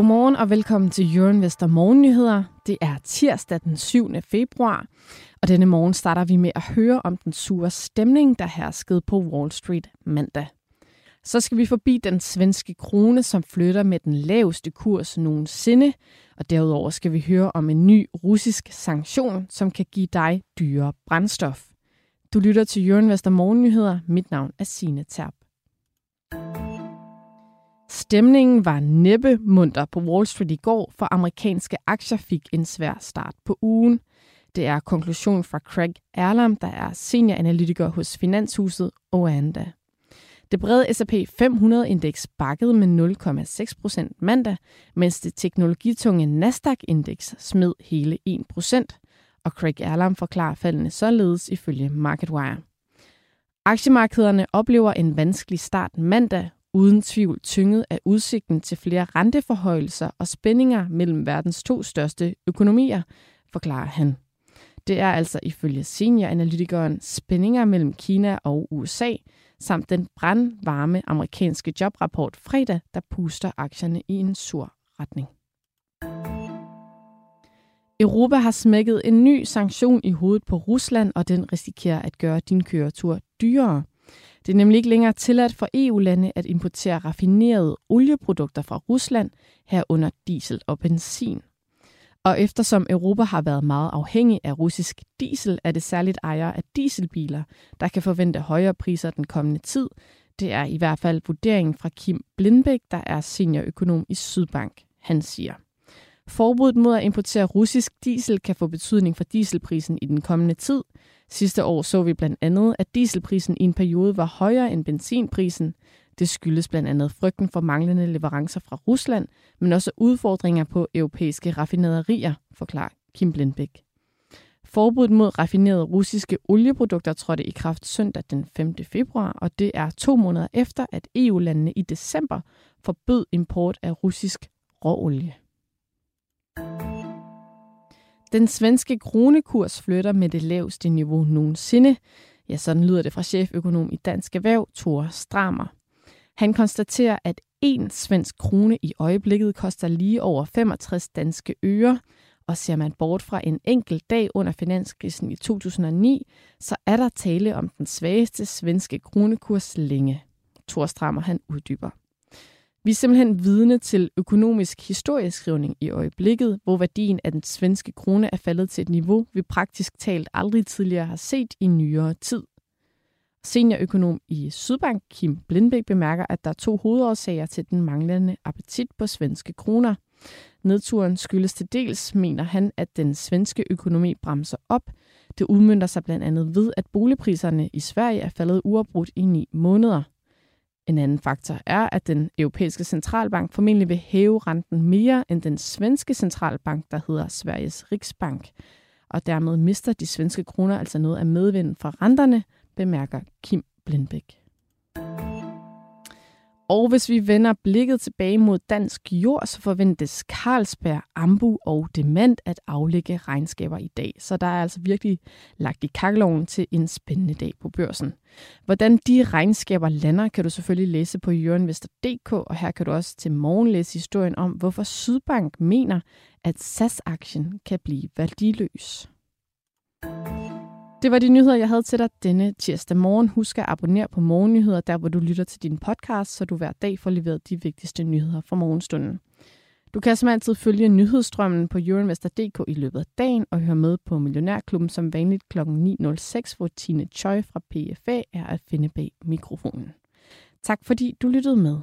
Godmorgen og velkommen til Jørgen Vester Morgennyheder. Det er tirsdag den 7. februar, og denne morgen starter vi med at høre om den sure stemning, der herskede på Wall Street mandag. Så skal vi forbi den svenske krone, som flytter med den laveste kurs nogensinde, og derudover skal vi høre om en ny russisk sanktion, som kan give dig dyre brændstof. Du lytter til Jørgen Vester Morgennyheder. Mit navn er Signe Terp. Stemningen var næppe munter på Wall Street i går, for amerikanske aktier fik en svær start på ugen. Det er konklusion fra Craig Erlam, der er senioranalytiker hos Finanshuset Oanda. Det brede S&P 500-indeks bakkede med 0,6 procent mandag, mens det teknologitunge Nasdaq-indeks smed hele 1 procent, og Craig Erlam forklarer faldene således ifølge MarketWire. Aktiemarkederne oplever en vanskelig start mandag, uden tvivl tynget af udsigten til flere renteforhøjelser og spændinger mellem verdens to største økonomier, forklarer han. Det er altså ifølge senioranalytikeren spændinger mellem Kina og USA, samt den brandvarme amerikanske jobrapport fredag, der puster aktierne i en sur retning. Europa har smækket en ny sanktion i hovedet på Rusland, og den risikerer at gøre din køretur dyrere. Det er nemlig ikke længere tilladt for EU-lande at importere raffinerede olieprodukter fra Rusland, herunder diesel og benzin. Og eftersom Europa har været meget afhængig af russisk diesel, er det særligt ejere af dieselbiler, der kan forvente højere priser den kommende tid. Det er i hvert fald vurderingen fra Kim Blindbæk, der er seniorøkonom i Sydbank. Han siger, Forbuddet mod at importere russisk diesel kan få betydning for dieselprisen i den kommende tid. Sidste år så vi blandt andet, at dieselprisen i en periode var højere end benzinprisen. Det skyldes blandt andet frygten for manglende leverancer fra Rusland, men også udfordringer på europæiske raffinaderier, forklarer Kim Blindbæk. Forbuddet mod raffinerede russiske olieprodukter trådte i kraft søndag den 5. februar, og det er to måneder efter, at EU-landene i december forbød import af russisk råolie. Den svenske kronekurs flytter med det laveste niveau nogensinde. Ja, sådan lyder det fra cheføkonom i Dansk Erhverv, Thor Stramer. Han konstaterer, at en svensk krone i øjeblikket koster lige over 65 danske øre, og ser man bort fra en enkelt dag under finanskrisen i 2009, så er der tale om den svageste svenske kronekurs længe. Thor Strammer han uddyber. Vi er simpelthen vidne til økonomisk historieskrivning i øjeblikket, hvor værdien af den svenske krone er faldet til et niveau, vi praktisk talt aldrig tidligere har set i nyere tid. Seniorøkonom i Sydbank, Kim Blindbæk, bemærker, at der er to hovedårsager til den manglende appetit på svenske kroner. Nedturen skyldes til dels, mener han, at den svenske økonomi bremser op. Det udmyndter sig blandt andet ved, at boligpriserne i Sverige er faldet uafbrudt i ni måneder. En anden faktor er, at den europæiske centralbank formentlig vil hæve renten mere end den svenske centralbank, der hedder Sveriges Riksbank. Og dermed mister de svenske kroner altså noget af medvinden fra renterne, bemærker Kim Blindbæk. Og hvis vi vender blikket tilbage mod dansk jord, så forventes Carlsberg, Ambu og Dement at aflægge regnskaber i dag. Så der er altså virkelig lagt i kakkeloven til en spændende dag på børsen. Hvordan de regnskaber lander, kan du selvfølgelig læse på jørenvester.dk, og her kan du også til morgen læse historien om, hvorfor Sydbank mener, at SAS-aktien kan blive værdiløs. Det var de nyheder, jeg havde til dig denne tirsdag morgen. Husk at abonnere på Morgennyheder, der hvor du lytter til din podcast, så du hver dag får leveret de vigtigste nyheder fra morgenstunden. Du kan som altid følge nyhedsstrømmen på euroinvestor.dk i løbet af dagen og høre med på Millionærklubben som vanligt kl. 9.06, hvor Tine Choi fra PFA er at finde bag mikrofonen. Tak fordi du lyttede med.